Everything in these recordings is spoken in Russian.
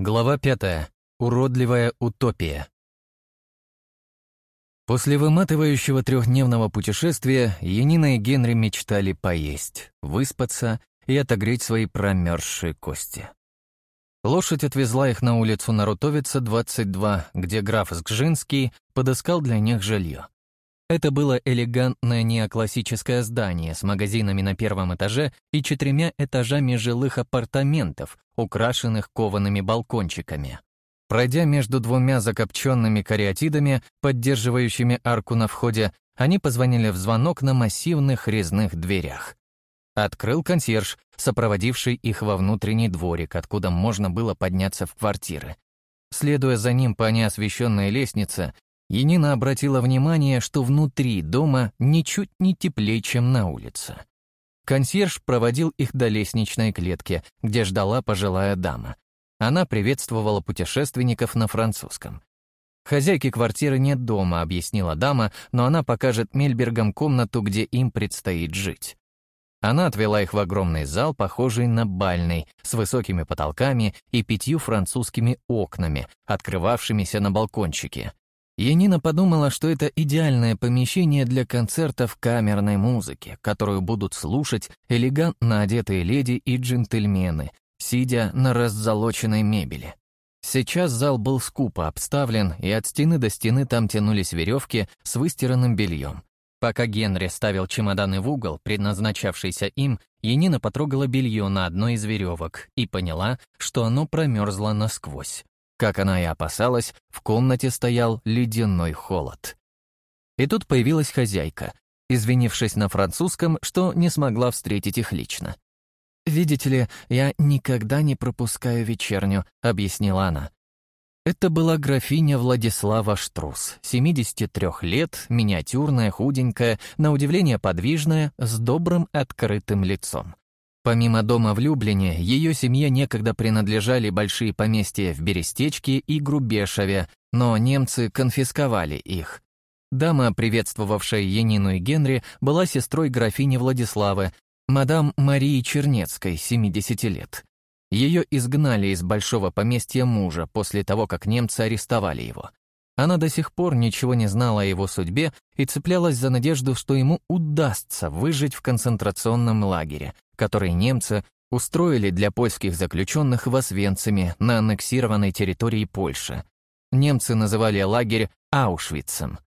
Глава пятая. Уродливая утопия. После выматывающего трехдневного путешествия Янина и Генри мечтали поесть, выспаться и отогреть свои промерзшие кости. Лошадь отвезла их на улицу Нарутовица, 22, где граф Сгжинский подыскал для них жилье. Это было элегантное неоклассическое здание с магазинами на первом этаже и четырьмя этажами жилых апартаментов, украшенных коваными балкончиками. Пройдя между двумя закопченными кариатидами, поддерживающими арку на входе, они позвонили в звонок на массивных резных дверях. Открыл консьерж, сопроводивший их во внутренний дворик, откуда можно было подняться в квартиры. Следуя за ним по неосвещенной лестнице, Енина обратила внимание, что внутри дома ничуть не теплее, чем на улице. Консьерж проводил их до лестничной клетки, где ждала пожилая дама. Она приветствовала путешественников на французском. «Хозяйки квартиры нет дома», — объяснила дама, но она покажет Мельбергам комнату, где им предстоит жить. Она отвела их в огромный зал, похожий на бальный, с высокими потолками и пятью французскими окнами, открывавшимися на балкончике. Янина подумала, что это идеальное помещение для концертов камерной музыки, которую будут слушать элегантно одетые леди и джентльмены, сидя на раззолоченной мебели. Сейчас зал был скупо обставлен, и от стены до стены там тянулись веревки с выстиранным бельем. Пока Генри ставил чемоданы в угол, предназначавшийся им, Янина потрогала белье на одной из веревок и поняла, что оно промерзло насквозь. Как она и опасалась, в комнате стоял ледяной холод. И тут появилась хозяйка, извинившись на французском, что не смогла встретить их лично. «Видите ли, я никогда не пропускаю вечерню», — объяснила она. Это была графиня Владислава Штрус, 73 лет, миниатюрная, худенькая, на удивление подвижная, с добрым открытым лицом. Помимо дома в Люблине, ее семье некогда принадлежали большие поместья в Берестечке и Грубешеве, но немцы конфисковали их. Дама, приветствовавшая Янину и Генри, была сестрой графини Владиславы, мадам Марии Чернецкой, 70 лет. Ее изгнали из большого поместья мужа после того, как немцы арестовали его. Она до сих пор ничего не знала о его судьбе и цеплялась за надежду, что ему удастся выжить в концентрационном лагере, который немцы устроили для польских заключенных в Освенциме на аннексированной территории Польши. Немцы называли лагерь Аушвицем.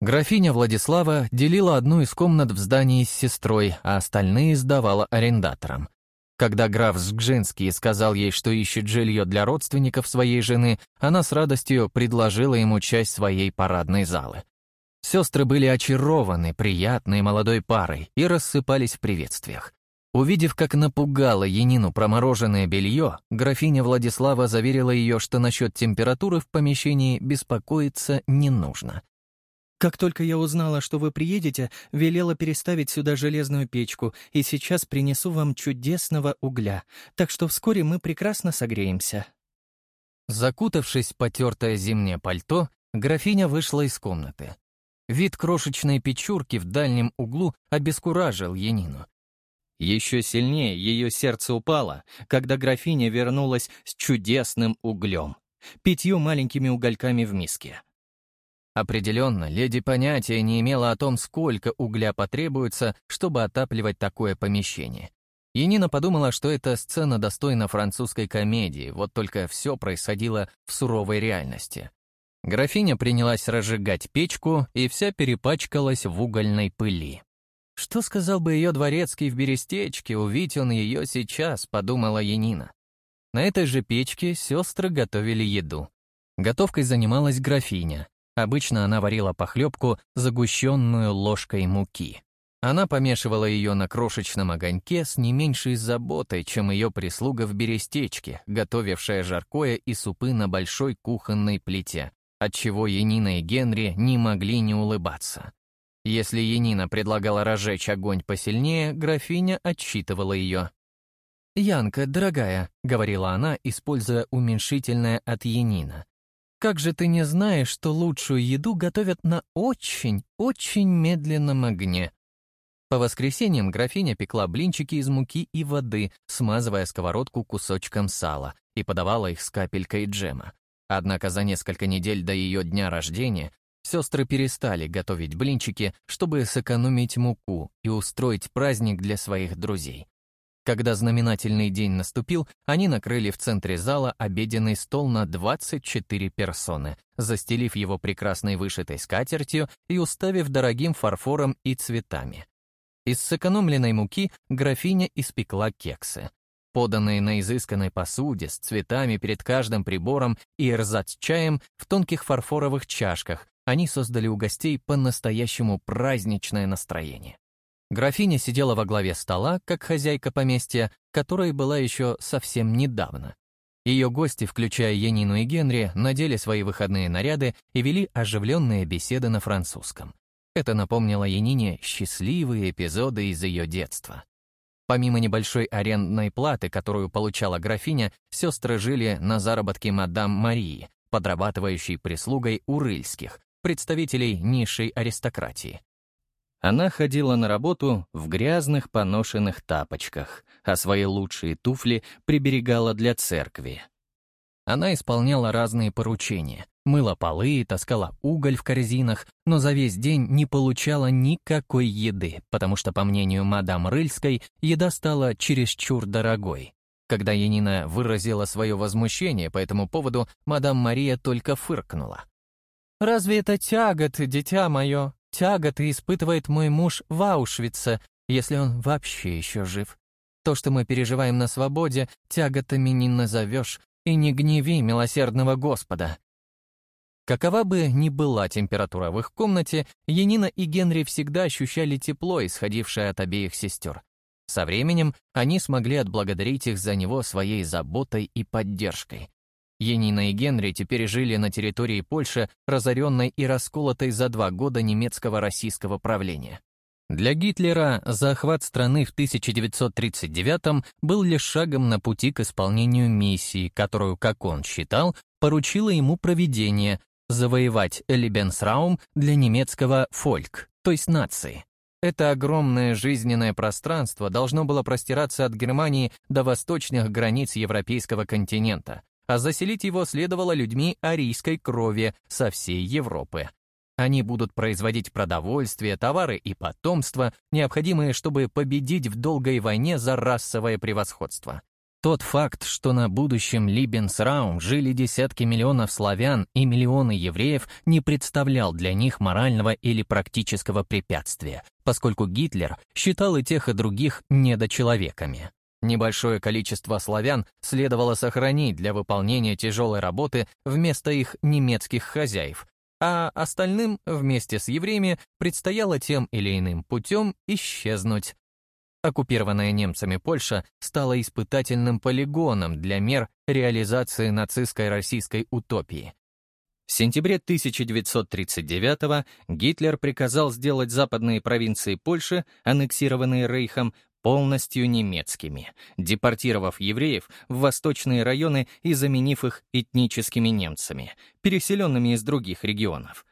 Графиня Владислава делила одну из комнат в здании с сестрой, а остальные сдавала арендаторам. Когда граф Сгжинский сказал ей, что ищет жилье для родственников своей жены, она с радостью предложила ему часть своей парадной залы. Сестры были очарованы приятной молодой парой и рассыпались в приветствиях. Увидев, как напугало Янину промороженное белье, графиня Владислава заверила ее, что насчет температуры в помещении беспокоиться не нужно. «Как только я узнала, что вы приедете, велела переставить сюда железную печку, и сейчас принесу вам чудесного угля, так что вскоре мы прекрасно согреемся». Закутавшись в потертое зимнее пальто, графиня вышла из комнаты. Вид крошечной печурки в дальнем углу обескуражил Янину. Еще сильнее ее сердце упало, когда графиня вернулась с чудесным углем, пятью маленькими угольками в миске. Определенно, леди понятия не имела о том, сколько угля потребуется, чтобы отапливать такое помещение. И Нина подумала, что эта сцена достойна французской комедии, вот только все происходило в суровой реальности. Графиня принялась разжигать печку, и вся перепачкалась в угольной пыли. Что сказал бы ее дворецкий в Берестечке, увидеть он ее сейчас, подумала Янина. На этой же печке сестры готовили еду. Готовкой занималась графиня. Обычно она варила похлебку, загущенную ложкой муки. Она помешивала ее на крошечном огоньке с не меньшей заботой, чем ее прислуга в Берестечке, готовившая жаркое и супы на большой кухонной плите, отчего Янина и Генри не могли не улыбаться. Если Янина предлагала разжечь огонь посильнее, графиня отчитывала ее. «Янка, дорогая», — говорила она, используя уменьшительное от Янина, «как же ты не знаешь, что лучшую еду готовят на очень, очень медленном огне?» По воскресеньям графиня пекла блинчики из муки и воды, смазывая сковородку кусочком сала, и подавала их с капелькой джема. Однако за несколько недель до ее дня рождения сестры перестали готовить блинчики, чтобы сэкономить муку и устроить праздник для своих друзей. Когда знаменательный день наступил, они накрыли в центре зала обеденный стол на 24 персоны, застелив его прекрасной вышитой скатертью и уставив дорогим фарфором и цветами. Из сэкономленной муки графиня испекла кексы. Поданные на изысканной посуде с цветами перед каждым прибором и эрзац-чаем в тонких фарфоровых чашках, они создали у гостей по-настоящему праздничное настроение. Графиня сидела во главе стола, как хозяйка поместья, которой была еще совсем недавно. Ее гости, включая Янину и Генри, надели свои выходные наряды и вели оживленные беседы на французском. Это напомнило Янине счастливые эпизоды из ее детства. Помимо небольшой арендной платы, которую получала графиня, сестры жили на заработке мадам Марии, подрабатывающей прислугой у рыльских, представителей низшей аристократии. Она ходила на работу в грязных поношенных тапочках, а свои лучшие туфли приберегала для церкви. Она исполняла разные поручения, мыла полы, таскала уголь в корзинах, но за весь день не получала никакой еды, потому что, по мнению мадам Рыльской, еда стала чересчур дорогой. Когда Янина выразила свое возмущение по этому поводу, мадам Мария только фыркнула. «Разве это тягот, дитя мое? Тяготы испытывает мой муж в Аушвице, если он вообще еще жив. То, что мы переживаем на свободе, тяготами не назовешь, и не гневи милосердного Господа». Какова бы ни была температура в их комнате, Янина и Генри всегда ощущали тепло, исходившее от обеих сестер. Со временем они смогли отблагодарить их за него своей заботой и поддержкой. Енина и Генри теперь жили на территории Польши, разоренной и расколотой за два года немецкого российского правления. Для Гитлера захват страны в 1939 был лишь шагом на пути к исполнению миссии, которую, как он считал, поручило ему проведение — завоевать Либенсраум для немецкого «фольк», то есть нации. Это огромное жизненное пространство должно было простираться от Германии до восточных границ европейского континента, а заселить его следовало людьми арийской крови со всей Европы. Они будут производить продовольствие, товары и потомство, необходимые, чтобы победить в долгой войне за расовое превосходство. Тот факт, что на будущем Либенсраум жили десятки миллионов славян и миллионы евреев, не представлял для них морального или практического препятствия, поскольку Гитлер считал и тех, и других недочеловеками. Небольшое количество славян следовало сохранить для выполнения тяжелой работы вместо их немецких хозяев, а остальным вместе с евреями предстояло тем или иным путем исчезнуть. Оккупированная немцами Польша стала испытательным полигоном для мер реализации нацистской российской утопии. В сентябре 1939 Гитлер приказал сделать западные провинции Польши, аннексированные Рейхом, полностью немецкими, депортировав евреев в восточные районы и заменив их этническими немцами, переселенными из других регионов.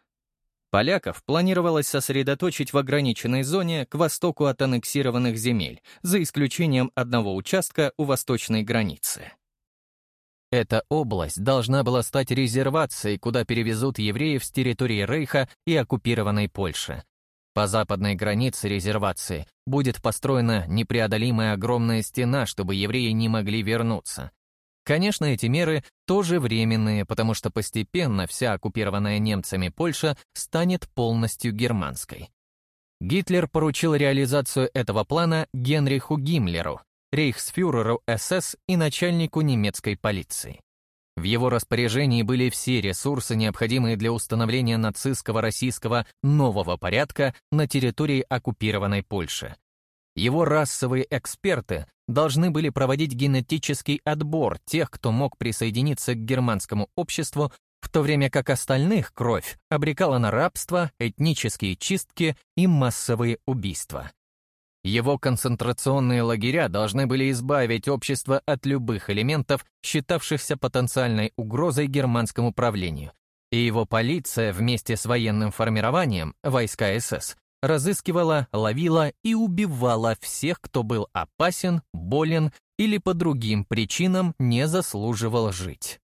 Поляков планировалось сосредоточить в ограниченной зоне к востоку от аннексированных земель, за исключением одного участка у восточной границы. Эта область должна была стать резервацией, куда перевезут евреев с территории Рейха и оккупированной Польши, по западной границе резервации будет построена непреодолимая огромная стена, чтобы евреи не могли вернуться. Конечно, эти меры тоже временные, потому что постепенно вся оккупированная немцами Польша станет полностью германской. Гитлер поручил реализацию этого плана Генриху Гиммлеру, рейхсфюреру СС и начальнику немецкой полиции. В его распоряжении были все ресурсы, необходимые для установления нацистского российского нового порядка на территории оккупированной Польши. Его расовые эксперты должны были проводить генетический отбор тех, кто мог присоединиться к германскому обществу, в то время как остальных кровь обрекала на рабство, этнические чистки и массовые убийства. Его концентрационные лагеря должны были избавить общество от любых элементов, считавшихся потенциальной угрозой германскому правлению, и его полиция вместе с военным формированием, войска СС, разыскивала, ловила и убивала всех, кто был опасен, болен или по другим причинам не заслуживал жить.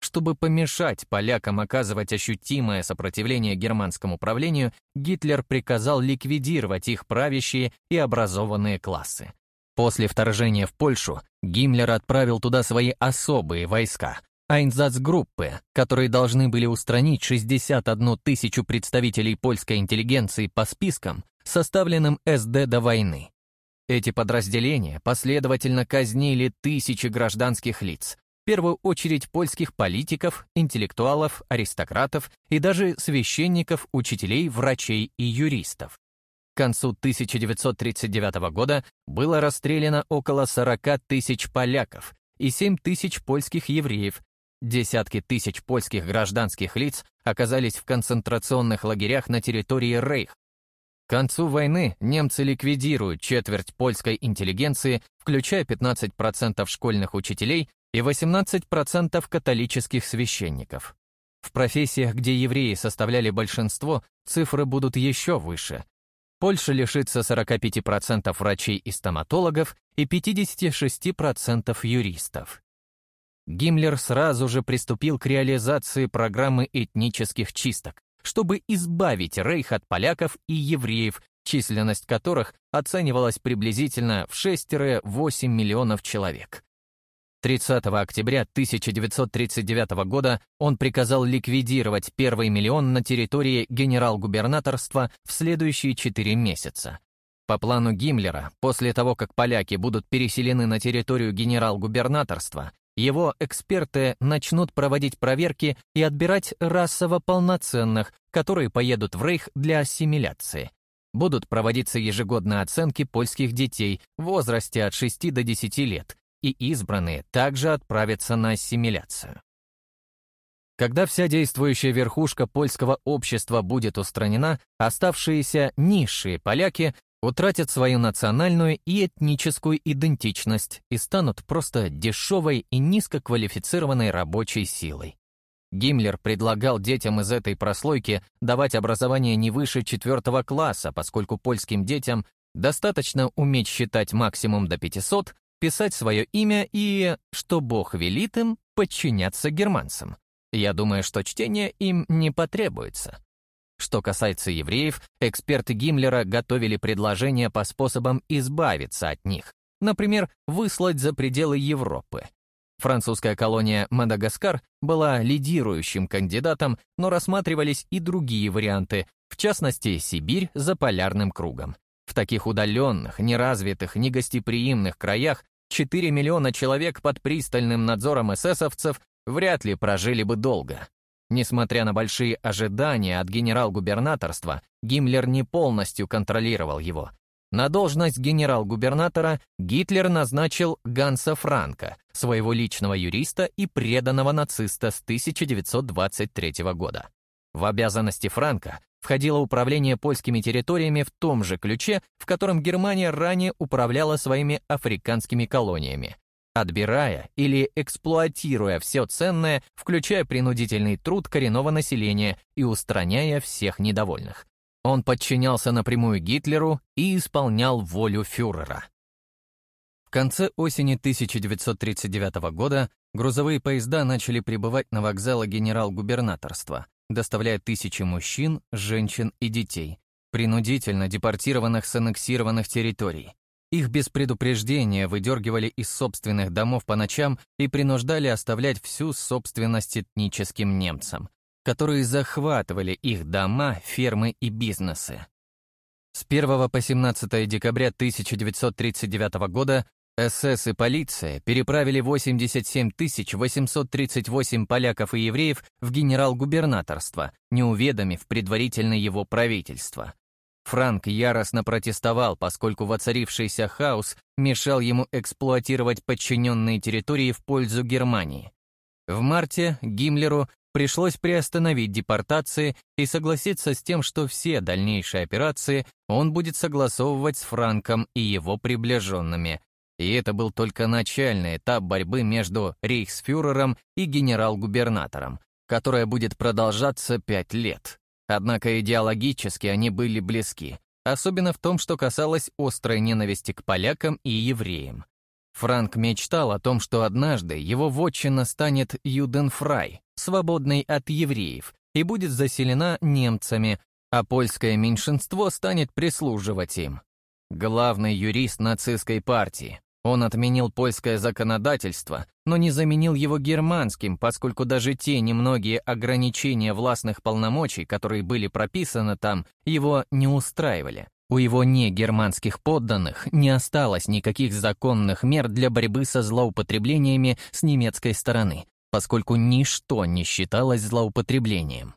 Чтобы помешать полякам оказывать ощутимое сопротивление германскому правлению, Гитлер приказал ликвидировать их правящие и образованные классы. После вторжения в Польшу Гиммлер отправил туда свои особые войска, Айнзацгруппы, которые должны были устранить 61 тысячу представителей польской интеллигенции по спискам, составленным СД до войны. Эти подразделения последовательно казнили тысячи гражданских лиц, первую очередь польских политиков, интеллектуалов, аристократов и даже священников, учителей, врачей и юристов. К концу 1939 года было расстреляно около 40 тысяч поляков и 7 тысяч польских евреев, Десятки тысяч польских гражданских лиц оказались в концентрационных лагерях на территории Рейх. К концу войны немцы ликвидируют четверть польской интеллигенции, включая 15% школьных учителей и 18% католических священников. В профессиях, где евреи составляли большинство, цифры будут еще выше. Польша лишится 45% врачей и стоматологов и 56% юристов. Гиммлер сразу же приступил к реализации программы этнических чисток, чтобы избавить Рейх от поляков и евреев, численность которых оценивалась приблизительно в 6-8 миллионов человек. 30 октября 1939 года он приказал ликвидировать первый миллион на территории генерал-губернаторства в следующие 4 месяца. По плану Гиммлера, после того, как поляки будут переселены на территорию генерал-губернаторства, его эксперты начнут проводить проверки и отбирать расово полноценных, которые поедут в Рейх для ассимиляции. Будут проводиться ежегодные оценки польских детей в возрасте от 6 до 10 лет, и избранные также отправятся на ассимиляцию. Когда вся действующая верхушка польского общества будет устранена, оставшиеся низшие поляки утратят свою национальную и этническую идентичность и станут просто дешевой и низкоквалифицированной рабочей силой. Гиммлер предлагал детям из этой прослойки давать образование не выше четвертого класса, поскольку польским детям достаточно уметь считать максимум до 500, писать свое имя и, что Бог велит им, подчиняться германцам. Я думаю, что чтение им не потребуется. Что касается евреев, эксперты Гиммлера готовили предложения по способам избавиться от них, например, выслать за пределы Европы. Французская колония Мадагаскар была лидирующим кандидатом, но рассматривались и другие варианты, в частности, Сибирь за полярным кругом. В таких удаленных, неразвитых, негостеприимных краях 4 миллиона человек под пристальным надзором эсэсовцев вряд ли прожили бы долго. Несмотря на большие ожидания от генерал-губернаторства, Гиммлер не полностью контролировал его. На должность генерал-губернатора Гитлер назначил Ганса Франка, своего личного юриста и преданного нациста с 1923 года. В обязанности Франка входило управление польскими территориями в том же ключе, в котором Германия ранее управляла своими африканскими колониями отбирая или эксплуатируя все ценное, включая принудительный труд коренного населения и устраняя всех недовольных. Он подчинялся напрямую Гитлеру и исполнял волю фюрера. В конце осени 1939 года грузовые поезда начали прибывать на вокзалы генерал-губернаторства, доставляя тысячи мужчин, женщин и детей, принудительно депортированных с аннексированных территорий. Их без предупреждения выдергивали из собственных домов по ночам и принуждали оставлять всю собственность этническим немцам, которые захватывали их дома, фермы и бизнесы. С 1 по 17 декабря 1939 года СС и полиция переправили 87 838 поляков и евреев в генерал-губернаторство, не уведомив предварительно его правительство. Франк яростно протестовал, поскольку воцарившийся хаос мешал ему эксплуатировать подчиненные территории в пользу Германии. В марте Гиммлеру пришлось приостановить депортации и согласиться с тем, что все дальнейшие операции он будет согласовывать с Франком и его приближенными. И это был только начальный этап борьбы между рейхсфюрером и генерал-губернатором, которая будет продолжаться пять лет. Однако идеологически они были близки. особенно в том, что касалось острой ненависти к полякам и евреям. Франк мечтал о том, что однажды его вотчина станет Юденфрай, свободной от евреев, и будет заселена немцами, а польское меньшинство станет прислуживать им. Главный юрист нацистской партии. Он отменил польское законодательство, но не заменил его германским, поскольку даже те немногие ограничения властных полномочий, которые были прописаны там, его не устраивали. У его негерманских подданных не осталось никаких законных мер для борьбы со злоупотреблениями с немецкой стороны, поскольку ничто не считалось злоупотреблением.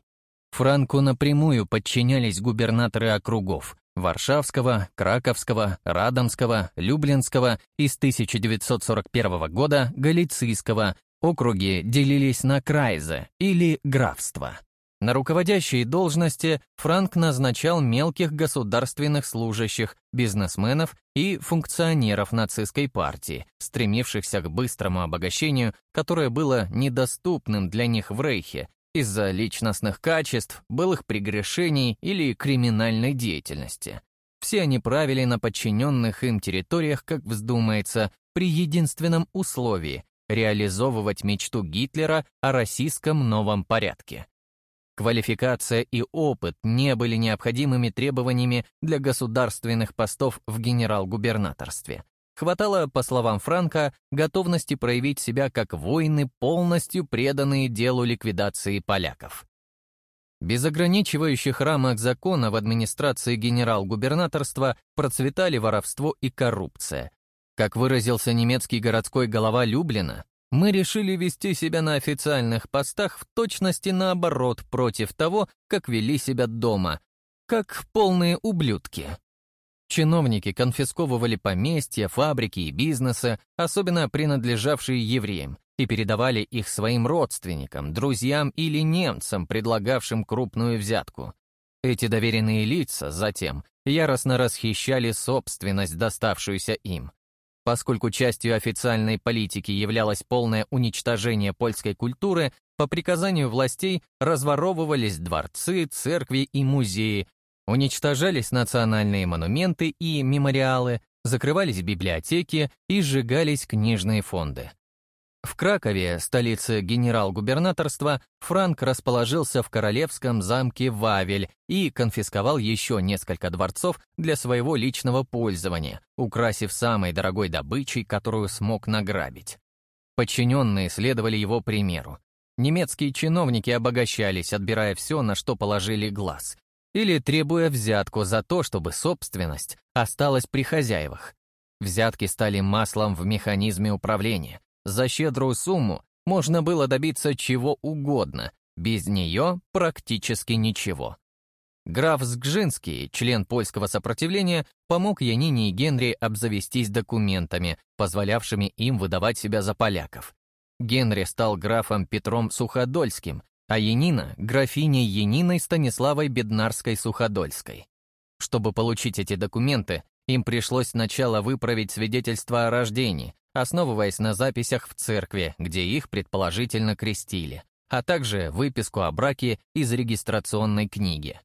Франку напрямую подчинялись губернаторы округов Варшавского, Краковского, Радомского, Люблинского и с 1941 года Галицийского. Округи делились на крайзы или графства. На руководящие должности Франк назначал мелких государственных служащих, бизнесменов и функционеров нацистской партии, стремившихся к быстрому обогащению, которое было недоступным для них в Рейхе из-за личностных качеств, былых прегрешений или криминальной деятельности. Все они правили на подчиненных им территориях, как вздумается, при единственном условии — реализовывать мечту Гитлера о российском новом порядке. Квалификация и опыт не были необходимыми требованиями для государственных постов в генерал-губернаторстве. Хватало, по словам Франка, готовности проявить себя как воины, полностью преданные делу ликвидации поляков. Без ограничивающих рамок закона в администрации генерал-губернаторства процветали воровство и коррупция. Как выразился немецкий городской голова Люблина, мы решили вести себя на официальных постах в точности наоборот против того, как вели себя дома, как полные ублюдки. Чиновники конфисковывали поместья, фабрики и бизнесы, особенно принадлежавшие евреям, и передавали их своим родственникам, друзьям или немцам, предлагавшим крупную взятку. Эти доверенные лица затем яростно расхищали собственность, доставшуюся им. Поскольку частью официальной политики являлось полное уничтожение польской культуры, по приказанию властей разворовывались дворцы, церкви и музеи, Уничтожались национальные монументы и мемориалы, закрывались библиотеки и сжигались книжные фонды. В Кракове, столице генерал-губернаторства, Франк расположился в королевском замке Вавель и конфисковал еще несколько дворцов для своего личного пользования, украсив самой дорогой добычей, которую смог награбить. Подчиненные следовали его примеру. Немецкие чиновники обогащались, отбирая все, на что положили глаз, или требуя взятку за то, чтобы собственность осталась при хозяевах. Взятки стали маслом в механизме управления. За щедрую сумму можно было добиться чего угодно, без нее практически ничего. Граф Сгжинский, член польского сопротивления, помог Янине и Генри обзавестись документами, позволявшими им выдавать себя за поляков. Генри стал графом Петром Суходольским, а Янина — графиней Яниной Станиславой Беднарской-Суходольской. Чтобы получить эти документы, им пришлось сначала выправить свидетельство о рождении, основываясь на записях в церкви, где их предположительно крестили, а также выписку о браке из регистрационной книги.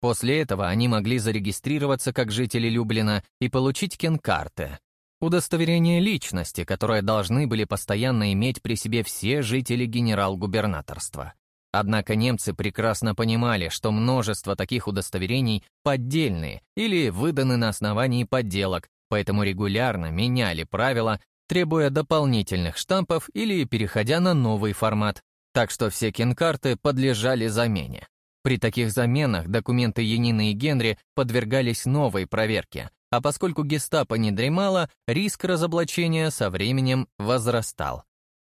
После этого они могли зарегистрироваться как жители Люблина и получить кенкарты, удостоверение личности, которое должны были постоянно иметь при себе все жители генерал-губернаторства. Однако немцы прекрасно понимали, что множество таких удостоверений поддельные или выданы на основании подделок, поэтому регулярно меняли правила, требуя дополнительных штампов или переходя на новый формат, так что все кинкарты подлежали замене. При таких заменах документы Янины и Генри подвергались новой проверке, а поскольку гестапо не дремало, риск разоблачения со временем возрастал.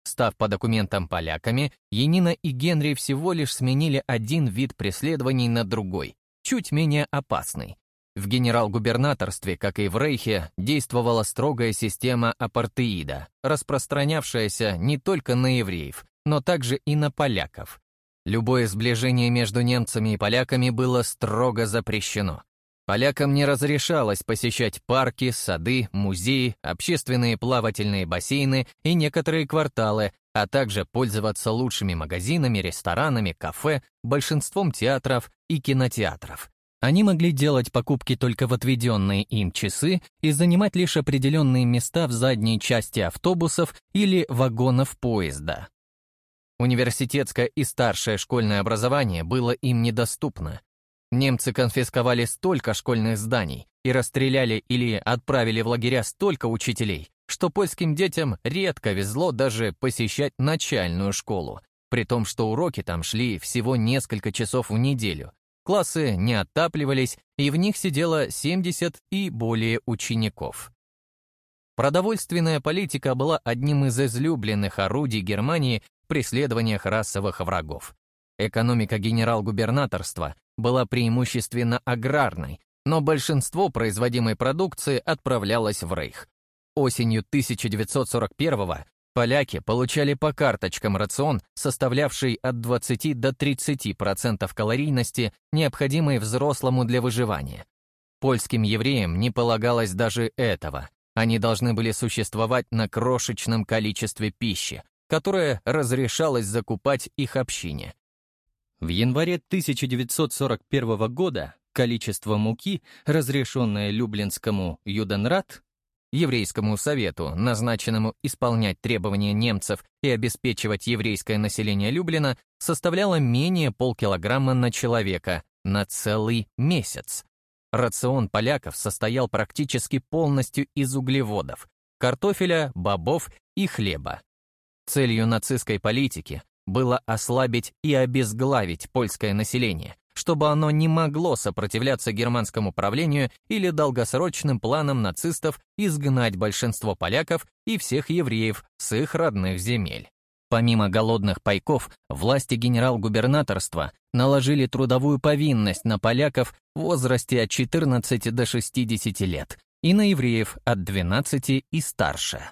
Став по документам поляками, Янина и Генри всего лишь сменили один вид преследований на другой, чуть менее опасный. В генерал-губернаторстве, как и в Рейхе, действовала строгая система апартеида, распространявшаяся не только на евреев, но также и на поляков. Любое сближение между немцами и поляками было строго запрещено. Полякам не разрешалось посещать парки, сады, музеи, общественные плавательные бассейны и некоторые кварталы, а также пользоваться лучшими магазинами, ресторанами, кафе, большинством театров и кинотеатров. Они могли делать покупки только в отведенные им часы и занимать лишь определенные места в задней части автобусов или вагонов поезда. Университетское и старшее школьное образование было им недоступно. Немцы конфисковали столько школьных зданий и расстреляли или отправили в лагеря столько учителей, что польским детям редко везло даже посещать начальную школу, при том, что уроки там шли всего несколько часов в неделю. Классы не отапливались, и в них сидело 70 и более учеников. Продовольственная политика была одним из излюбленных орудий Германии в преследованиях расовых врагов. Экономика генерал-губернаторства была преимущественно аграрной, но большинство производимой продукции отправлялось в Рейх. Осенью 1941 поляки получали по карточкам рацион, составлявший от 20 до 30% калорийности, необходимой взрослому для выживания. Польским евреям не полагалось даже этого. Они должны были существовать на крошечном количестве пищи, которое разрешалось закупать их общине. В январе 1941 года количество муки, разрешенное Люблинскому Юденрат, еврейскому совету, назначенному исполнять требования немцев и обеспечивать еврейское население Люблина, составляло менее полкилограмма на человека на целый месяц. Рацион поляков состоял практически полностью из углеводов, картофеля, бобов и хлеба. Целью нацистской политики было ослабить и обезглавить польское население, чтобы оно не могло сопротивляться германскому правлению или долгосрочным планам нацистов изгнать большинство поляков и всех евреев с их родных земель. Помимо голодных пайков, власти генерал-губернаторства наложили трудовую повинность на поляков в возрасте от 14 до 60 лет и на евреев от 12 и старше.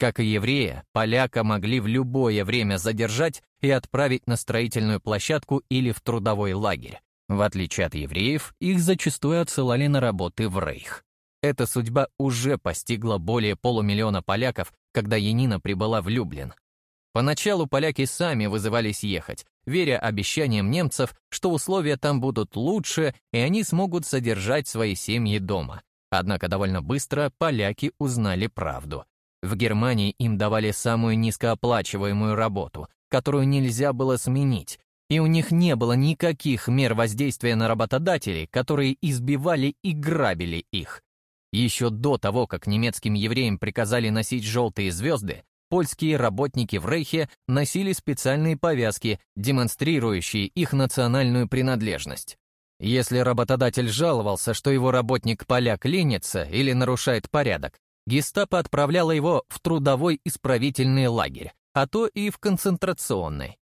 Как и еврея, поляка могли в любое время задержать и отправить на строительную площадку или в трудовой лагерь. В отличие от евреев, их зачастую отсылали на работы в Рейх. Эта судьба уже постигла более полумиллиона поляков, когда Янина прибыла в Люблин. Поначалу поляки сами вызывались ехать, веря обещаниям немцев, что условия там будут лучше, и они смогут содержать свои семьи дома. Однако довольно быстро поляки узнали правду. В Германии им давали самую низкооплачиваемую работу, которую нельзя было сменить, и у них не было никаких мер воздействия на работодателей, которые избивали и грабили их. Еще до того, как немецким евреям приказали носить желтые звезды, польские работники в Рейхе носили специальные повязки, демонстрирующие их национальную принадлежность. Если работодатель жаловался, что его работник-поляк ленится или нарушает порядок, гестапо отправляло его в трудовой исправительный лагерь, а то и в концентрационный.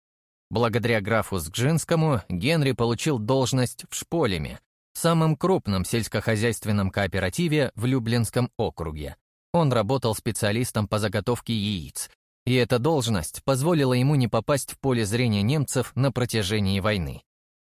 Благодаря графу Сгжинскому Генри получил должность в Шполеме, самом крупном сельскохозяйственном кооперативе в Люблинском округе. Он работал специалистом по заготовке яиц, и эта должность позволила ему не попасть в поле зрения немцев на протяжении войны.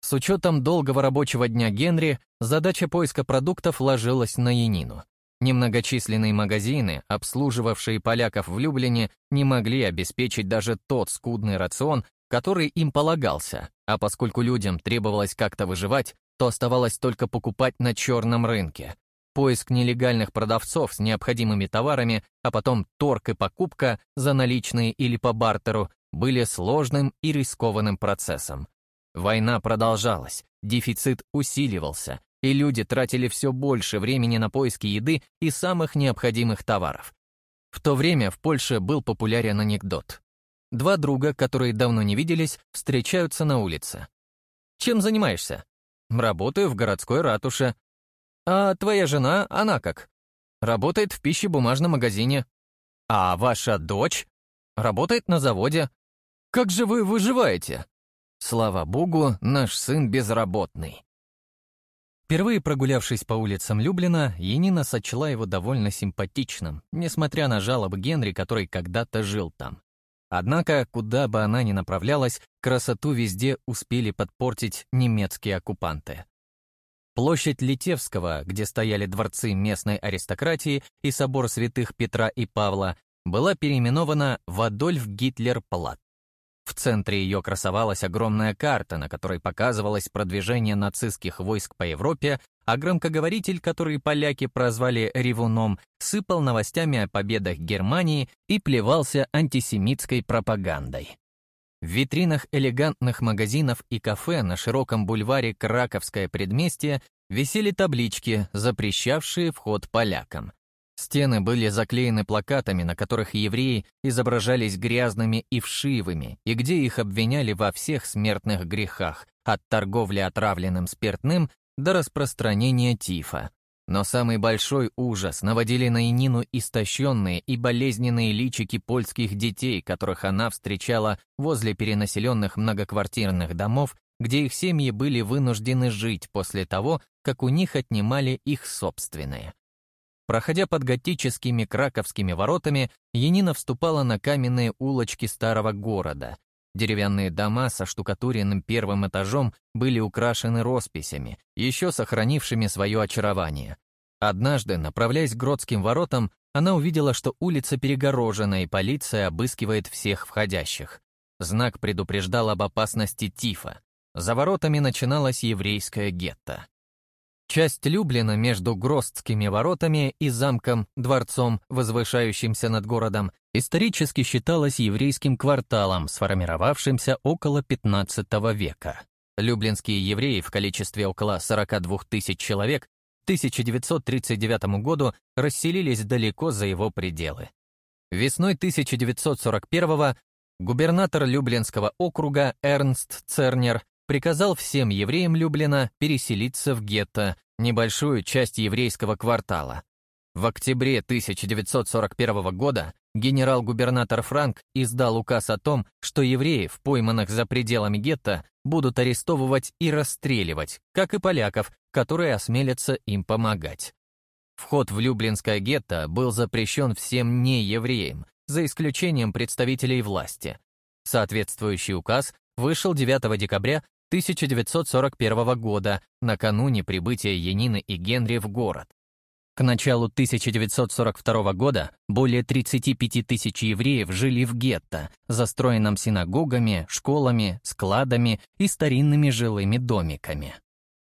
С учетом долгого рабочего дня Генри, задача поиска продуктов ложилась на Янину. Немногочисленные магазины, обслуживавшие поляков в Люблине, не могли обеспечить даже тот скудный рацион, который им полагался, а поскольку людям требовалось как-то выживать, то оставалось только покупать на черном рынке. Поиск нелегальных продавцов с необходимыми товарами, а потом торг и покупка за наличные или по бартеру были сложным и рискованным процессом. Война продолжалась, дефицит усиливался, и люди тратили все больше времени на поиски еды и самых необходимых товаров. В то время в Польше был популярен анекдот. Два друга, которые давно не виделись, встречаются на улице. «Чем занимаешься?» «Работаю в городской ратуше». «А твоя жена, она как?» «Работает в пищебумажном магазине». «А ваша дочь?» «Работает на заводе». «Как же вы выживаете?» «Слава богу, наш сын безработный». Впервые прогулявшись по улицам Люблина, Енина сочла его довольно симпатичным, несмотря на жалобы Генри, который когда-то жил там. Однако, куда бы она ни направлялась, красоту везде успели подпортить немецкие оккупанты. Площадь Литевского, где стояли дворцы местной аристократии и собор святых Петра и Павла, была переименована в Адольф Гитлер-Плат. В центре ее красовалась огромная карта, на которой показывалось продвижение нацистских войск по Европе, а громкоговоритель, который поляки прозвали «ревуном», сыпал новостями о победах Германии и плевался антисемитской пропагандой. В витринах элегантных магазинов и кафе на широком бульваре Краковское предместье висели таблички, запрещавшие вход полякам. Стены были заклеены плакатами, на которых евреи изображались грязными и вшивыми, и где их обвиняли во всех смертных грехах, от торговли отравленным спиртным до распространения тифа. Но самый большой ужас наводили на Инину истощенные и болезненные личики польских детей, которых она встречала возле перенаселенных многоквартирных домов, где их семьи были вынуждены жить после того, как у них отнимали их собственные. Проходя под готическими краковскими воротами, Янина вступала на каменные улочки старого города. Деревянные дома со штукатуренным первым этажом были украшены росписями, еще сохранившими свое очарование. Однажды, направляясь к Гродским воротам, она увидела, что улица перегорожена, и полиция обыскивает всех входящих. Знак предупреждал об опасности тифа. За воротами начиналась еврейская гетто. Часть Люблина между Гростскими воротами и замком, дворцом, возвышающимся над городом, исторически считалась еврейским кварталом, сформировавшимся около 15 века. Люблинские евреи в количестве около 42 тысяч человек к 1939 году расселились далеко за его пределы. Весной 1941 губернатор Люблинского округа Эрнст Цернер приказал всем евреям Люблина переселиться в гетто, небольшую часть еврейского квартала. В октябре 1941 года генерал-губернатор Франк издал указ о том, что евреев, пойманных за пределами гетто, будут арестовывать и расстреливать, как и поляков, которые осмелятся им помогать. Вход в Люблинское гетто был запрещен всем неевреям, за исключением представителей власти. Соответствующий указ вышел 9 декабря 1941 года, накануне прибытия Янины и Генри в город. К началу 1942 года более 35 тысяч евреев жили в гетто, застроенном синагогами, школами, складами и старинными жилыми домиками.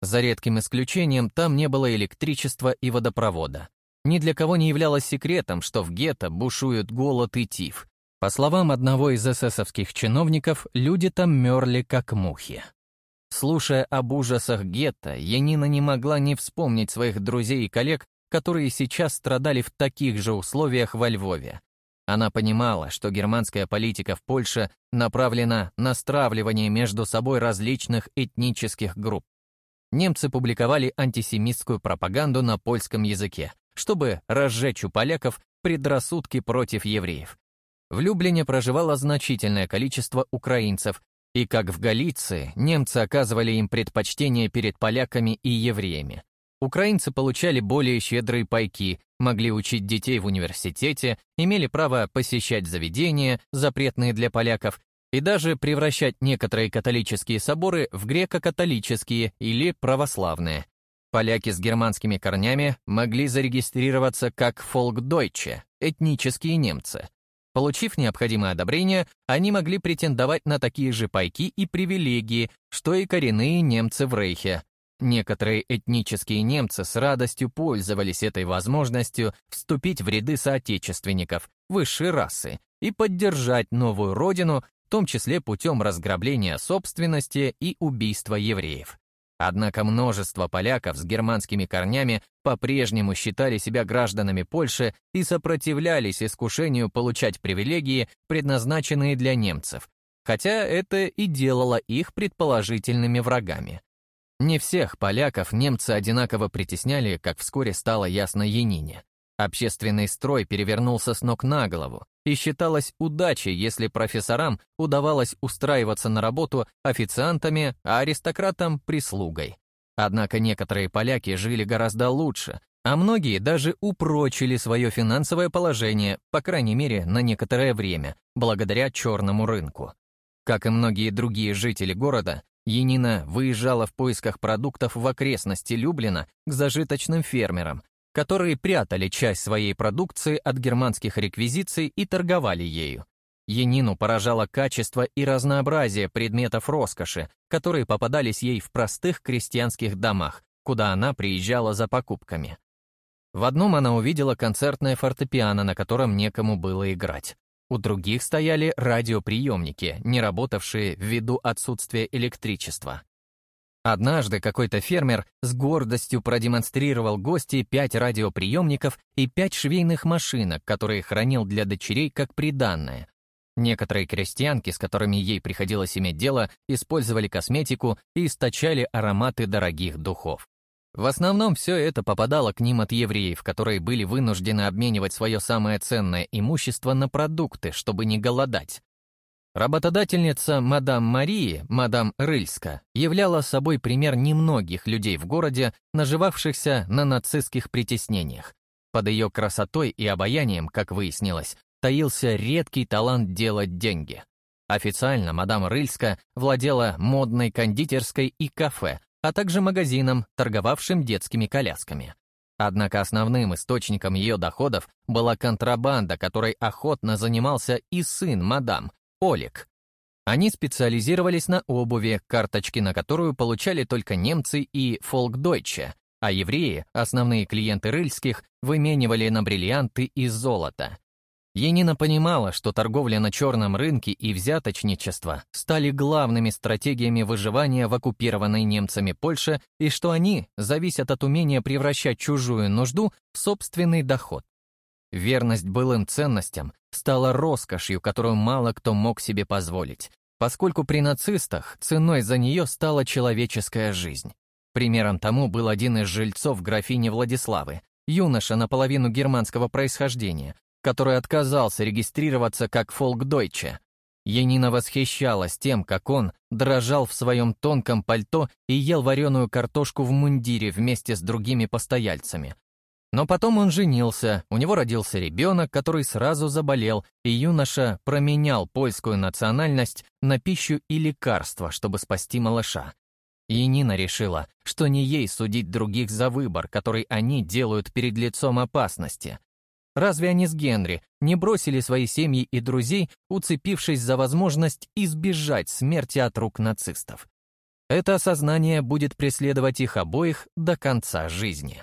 За редким исключением там не было электричества и водопровода. Ни для кого не являлось секретом, что в гетто бушуют голод и тиф. По словам одного из эсэсовских чиновников, люди там мерли как мухи. Слушая об ужасах гетто, Янина не могла не вспомнить своих друзей и коллег, которые сейчас страдали в таких же условиях во Львове. Она понимала, что германская политика в Польше направлена на стравливание между собой различных этнических групп. Немцы публиковали антисемитскую пропаганду на польском языке, чтобы разжечь у поляков предрассудки против евреев. В Люблине проживало значительное количество украинцев, и как в Галиции, немцы оказывали им предпочтение перед поляками и евреями. Украинцы получали более щедрые пайки, могли учить детей в университете, имели право посещать заведения, запретные для поляков, и даже превращать некоторые католические соборы в греко-католические или православные. Поляки с германскими корнями могли зарегистрироваться как фолкдойче, этнические немцы. Получив необходимое одобрение, они могли претендовать на такие же пайки и привилегии, что и коренные немцы в Рейхе. Некоторые этнические немцы с радостью пользовались этой возможностью вступить в ряды соотечественников, высшей расы, и поддержать новую родину, в том числе путем разграбления собственности и убийства евреев. Однако множество поляков с германскими корнями по-прежнему считали себя гражданами Польши и сопротивлялись искушению получать привилегии, предназначенные для немцев, хотя это и делало их предположительными врагами. Не всех поляков немцы одинаково притесняли, как вскоре стало ясно Янине. Общественный строй перевернулся с ног на голову, и считалось удачей, если профессорам удавалось устраиваться на работу официантами, а аристократам — прислугой. Однако некоторые поляки жили гораздо лучше, а многие даже упрочили свое финансовое положение, по крайней мере, на некоторое время, благодаря черному рынку. Как и многие другие жители города, Янина выезжала в поисках продуктов в окрестности Люблина к зажиточным фермерам, которые прятали часть своей продукции от германских реквизиций и торговали ею. Янину поражало качество и разнообразие предметов роскоши, которые попадались ей в простых крестьянских домах, куда она приезжала за покупками. В одном она увидела концертное фортепиано, на котором некому было играть. У других стояли радиоприемники, не работавшие ввиду отсутствия электричества. Однажды какой-то фермер с гордостью продемонстрировал гости пять радиоприемников и пять швейных машинок, которые хранил для дочерей как приданное. Некоторые крестьянки, с которыми ей приходилось иметь дело, использовали косметику и источали ароматы дорогих духов. В основном все это попадало к ним от евреев, которые были вынуждены обменивать свое самое ценное имущество на продукты, чтобы не голодать. Работодательница мадам Марии, мадам Рыльска, являла собой пример немногих людей в городе, наживавшихся на нацистских притеснениях. Под ее красотой и обаянием, как выяснилось, таился редкий талант делать деньги. Официально мадам Рыльска владела модной кондитерской и кафе, а также магазином, торговавшим детскими колясками. Однако основным источником ее доходов была контрабанда, которой охотно занимался и сын мадам, Олег. Они специализировались на обуви, карточки на которую получали только немцы и фолкдойче, а евреи, основные клиенты рыльских, выменивали на бриллианты и золото. Енина понимала, что торговля на черном рынке и взяточничество стали главными стратегиями выживания в оккупированной немцами Польше и что они зависят от умения превращать чужую нужду в собственный доход. Верность былым ценностям стала роскошью, которую мало кто мог себе позволить, поскольку при нацистах ценой за нее стала человеческая жизнь. Примером тому был один из жильцов графини Владиславы, юноша наполовину германского происхождения, который отказался регистрироваться как фолкдойче. Янина восхищалась тем, как он дрожал в своем тонком пальто и ел вареную картошку в мундире вместе с другими постояльцами. Но потом он женился, у него родился ребенок, который сразу заболел, и юноша променял польскую национальность на пищу и лекарства, чтобы спасти малыша. И Нина решила, что не ей судить других за выбор, который они делают перед лицом опасности. Разве они с Генри не бросили свои семьи и друзей, уцепившись за возможность избежать смерти от рук нацистов? Это осознание будет преследовать их обоих до конца жизни.